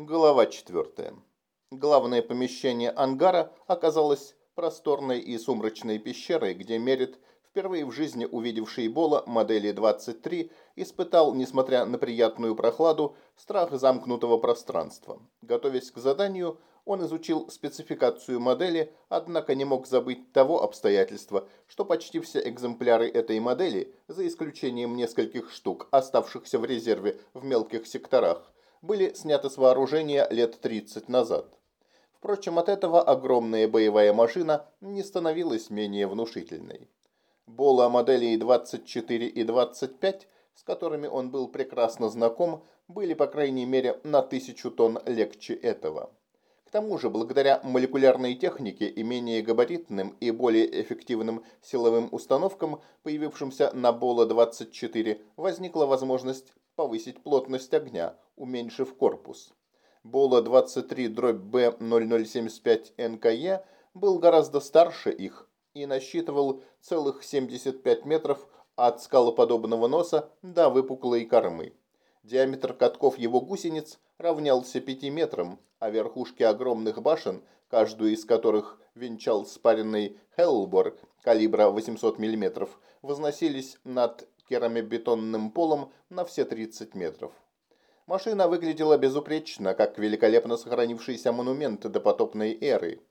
Глава 4. Главное помещение ангара оказалось просторной и сумрачной пещерой, где Мерит, впервые в жизни увидевший Бола модели 23, испытал, несмотря на приятную прохладу, страх замкнутого пространства. Готовясь к заданию, он изучил спецификацию модели, однако не мог забыть того обстоятельства, что почти все экземпляры этой модели, за исключением нескольких штук, оставшихся в резерве в мелких секторах, были сняты с вооружения лет 30 назад. Впрочем, от этого огромная боевая машина не становилась менее внушительной. Бола моделей 24 и 25, с которыми он был прекрасно знаком, были по крайней мере на тысячу тонн легче этого. К тому же, благодаря молекулярной технике и менее габаритным и более эффективным силовым установкам, появившимся на Бола-24, возникла возможность повысить плотность огня, уменьшив корпус. Бола-23-Б0075НКЕ был гораздо старше их и насчитывал целых 75 метров от скалоподобного носа до выпуклой кормы. Диаметр катков его гусениц равнялся 5 метрам, а верхушки огромных башен, каждую из которых венчал спаренный Хеллбор калибра 800 мм, возносились над керамобетонным полом на все 30 метров. Машина выглядела безупречно, как великолепно сохранившийся монумент допотопной эры.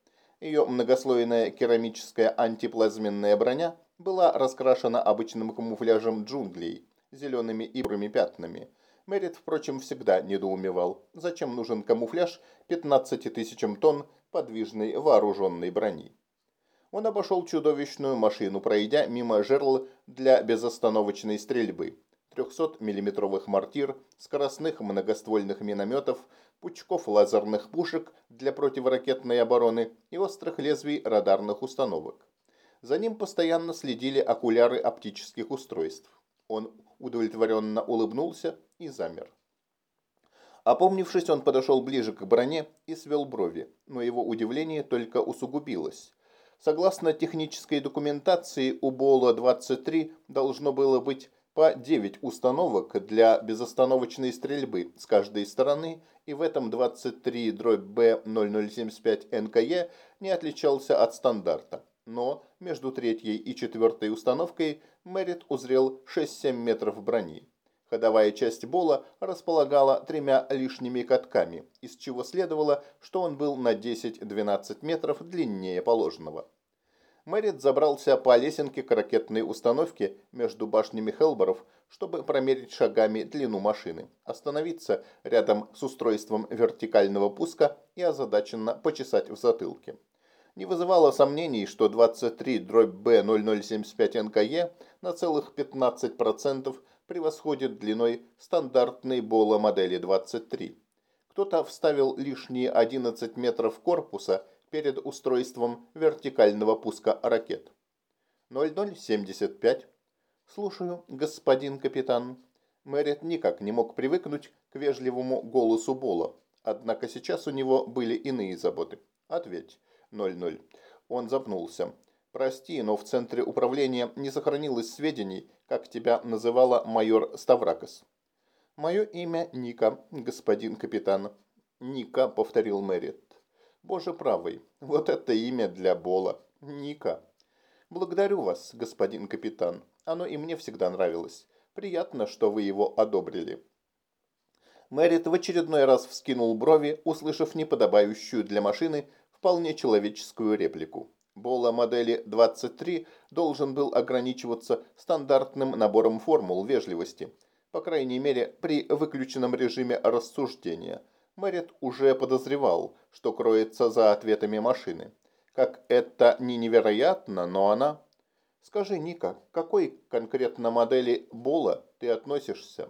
Ее многослойная керамическая антиплазменная броня была раскрашена обычным камуфляжем джунглей, зелеными и бурыми пятнами. Мерит, впрочем, всегда недоумевал, зачем нужен камуфляж 15 тысячам тонн подвижной вооруженной брони. Он обошел чудовищную машину, пройдя мимо жерл для безостановочной стрельбы. 300-миллиметровых мортир, скоростных многоствольных минометов, пучков лазерных пушек для противоракетной обороны и острых лезвий радарных установок. За ним постоянно следили окуляры оптических устройств. Он удовлетворенно улыбнулся и замер. Опомнившись, он подошел ближе к броне и свел брови, но его удивление только усугубилось. Согласно технической документации, у Бола-23 должно было быть по 9 установок для безостановочной стрельбы с каждой стороны, и в этом 23 дробь Б0075 НКЕ не отличался от стандарта. Но между третьей и четвертой установкой Мэрит узрел 6-7 метров брони. Ходовая часть Бола располагала тремя лишними катками, из чего следовало, что он был на 10-12 метров длиннее положенного. Мэрит забрался по лесенке к ракетной установке между башнями Хелборов, чтобы промерить шагами длину машины, остановиться рядом с устройством вертикального пуска и озадаченно почесать в затылке. Не вызывало сомнений, что 23 дробь Б0075 НКЕ на целых 15% превосходит длиной стандартной Бола модели 23. Кто-то вставил лишние 11 метров корпуса – перед устройством вертикального пуска ракет. 0075. Слушаю, господин капитан. Мэрит никак не мог привыкнуть к вежливому голосу Бола. Однако сейчас у него были иные заботы. Ответь. 00. Он запнулся. Прости, но в центре управления не сохранилось сведений, как тебя называла майор Ставракос. Мое имя Ника, господин капитан. Ника, повторил Мэрит. Боже правый, вот это имя для Бола. Ника. Благодарю вас, господин капитан. Оно и мне всегда нравилось. Приятно, что вы его одобрили. Мэрит в очередной раз вскинул брови, услышав неподобающую для машины вполне человеческую реплику. Бола модели 23 должен был ограничиваться стандартным набором формул вежливости, по крайней мере при выключенном режиме рассуждения – Мэрит уже подозревал, что кроется за ответами машины. Как это не невероятно, но она... Скажи, Ника, к какой конкретно модели Бола ты относишься?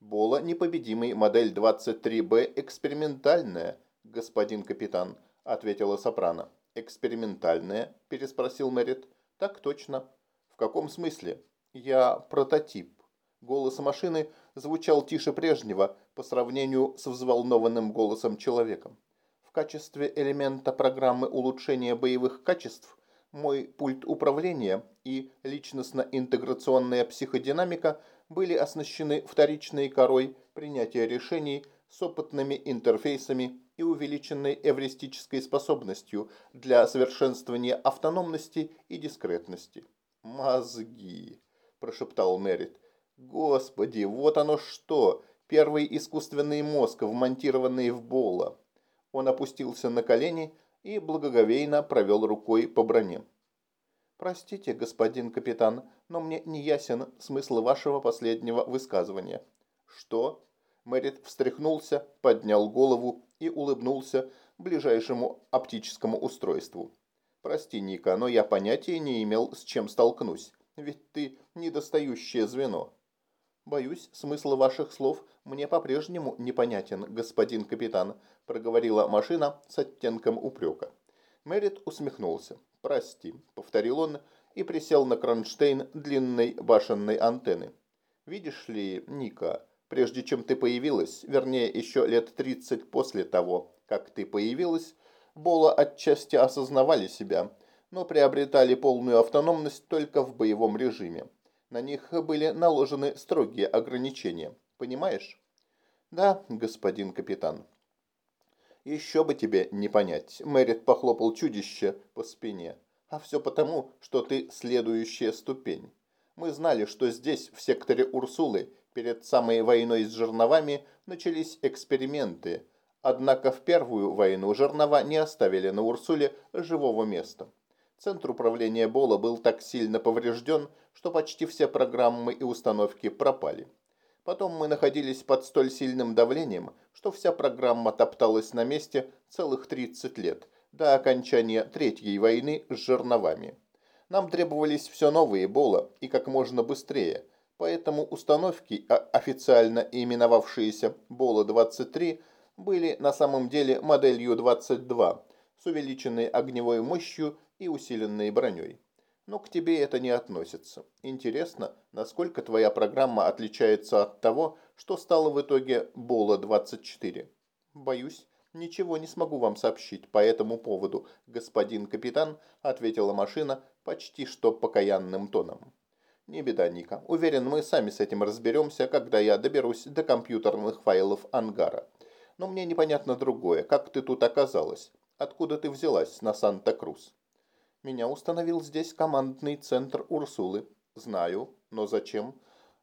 Бола непобедимый, модель 23Б экспериментальная, господин капитан, ответила Сопрано. Экспериментальная? переспросил Мэрит. Так точно. В каком смысле? Я прототип. Голос машины звучал тише прежнего по сравнению с взволнованным голосом человека. В качестве элемента программы улучшения боевых качеств мой пульт управления и личностно-интеграционная психодинамика были оснащены вторичной корой принятия решений с опытными интерфейсами и увеличенной эвристической способностью для совершенствования автономности и дискретности. «Мозги!» – прошептал Мерит. «Господи, вот оно что! Первый искусственный мозг, вмонтированный в Бола!» Он опустился на колени и благоговейно провел рукой по броне. «Простите, господин капитан, но мне не ясен смысл вашего последнего высказывания». «Что?» Мэрит встряхнулся, поднял голову и улыбнулся ближайшему оптическому устройству. «Прости, Ника, но я понятия не имел, с чем столкнусь, ведь ты недостающее звено». «Боюсь, смысл ваших слов мне по-прежнему непонятен, господин капитан», проговорила машина с оттенком упрека. Мэрит усмехнулся. «Прости», — повторил он и присел на кронштейн длинной башенной антенны. «Видишь ли, Ника, прежде чем ты появилась, вернее, еще лет 30 после того, как ты появилась, Бола отчасти осознавали себя, но приобретали полную автономность только в боевом режиме. На них были наложены строгие ограничения. Понимаешь? Да, господин капитан. Еще бы тебе не понять. Мэрит похлопал чудище по спине. А все потому, что ты следующая ступень. Мы знали, что здесь, в секторе Урсулы, перед самой войной с жерновами, начались эксперименты. Однако в первую войну жернова не оставили на Урсуле живого места. Центр управления Бола был так сильно поврежден, что почти все программы и установки пропали. Потом мы находились под столь сильным давлением, что вся программа топталась на месте целых 30 лет, до окончания Третьей войны с жерновами. Нам требовались все новые Бола и как можно быстрее, поэтому установки, а официально именовавшиеся Бола-23, были на самом деле моделью 22 с увеличенной огневой мощью и усиленной броней. Но к тебе это не относится. Интересно, насколько твоя программа отличается от того, что стало в итоге Бола-24? Боюсь, ничего не смогу вам сообщить по этому поводу, господин капитан, ответила машина почти что покаянным тоном. Не беда, Ника. Уверен, мы сами с этим разберемся, когда я доберусь до компьютерных файлов ангара. Но мне непонятно другое. Как ты тут оказалась? Откуда ты взялась на Санта-Крус? Меня установил здесь командный центр Урсулы. Знаю, но зачем?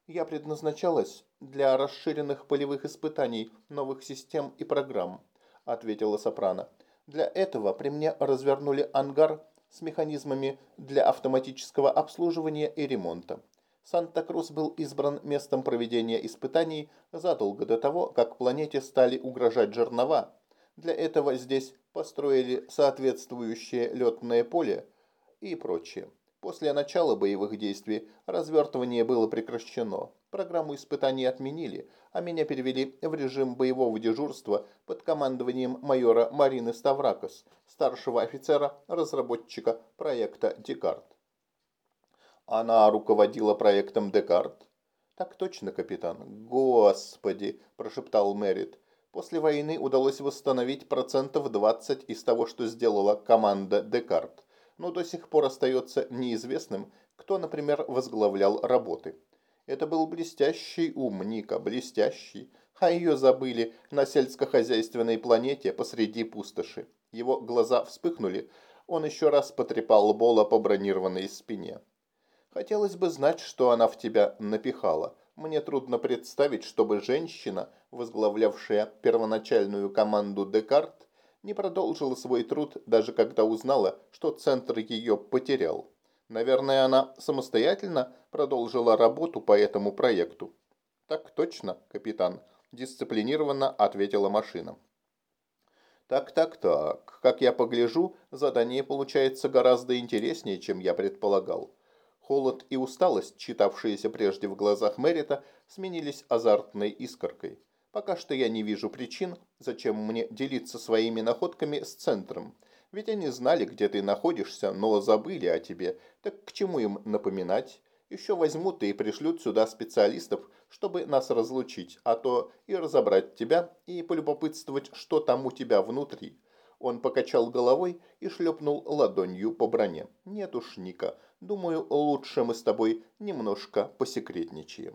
Я предназначалась для расширенных полевых испытаний новых систем и программ, ответила Сопрано. Для этого при мне развернули ангар с механизмами для автоматического обслуживания и ремонта. Санта-Крус был избран местом проведения испытаний задолго до того, как планете стали угрожать жернова. Для этого здесь построили соответствующее летное поле и прочее. После начала боевых действий развертывание было прекращено. Программу испытаний отменили, а меня перевели в режим боевого дежурства под командованием майора Марины Ставракос, старшего офицера-разработчика проекта «Декарт». Она руководила проектом «Декарт». «Так точно, капитан». «Господи!» – прошептал Мэрит. После войны удалось восстановить процентов 20 из того, что сделала команда «Декарт», но до сих пор остается неизвестным, кто, например, возглавлял работы. Это был блестящий ум Ника, блестящий, а ее забыли на сельскохозяйственной планете посреди пустоши. Его глаза вспыхнули, он еще раз потрепал Бола по бронированной спине. Хотелось бы знать, что она в тебя напихала. Мне трудно представить, чтобы женщина, возглавлявшая первоначальную команду Декарт, не продолжила свой труд, даже когда узнала, что центр ее потерял. Наверное, она самостоятельно продолжила работу по этому проекту. «Так точно, капитан», – дисциплинированно ответила машина. «Так, так, так. Как я погляжу, задание получается гораздо интереснее, чем я предполагал. Холод и усталость, читавшиеся прежде в глазах Мэрита, сменились азартной искоркой. Пока что я не вижу причин, зачем мне делиться своими находками с центром. Ведь они знали, где ты находишься, но забыли о тебе. Так к чему им напоминать? Еще возьмут и пришлют сюда специалистов, чтобы нас разлучить, а то и разобрать тебя, и полюбопытствовать, что там у тебя внутри. Он покачал головой и шлепнул ладонью по броне. «Нет уж, Ника, думаю, лучше мы с тобой немножко посекретничаем».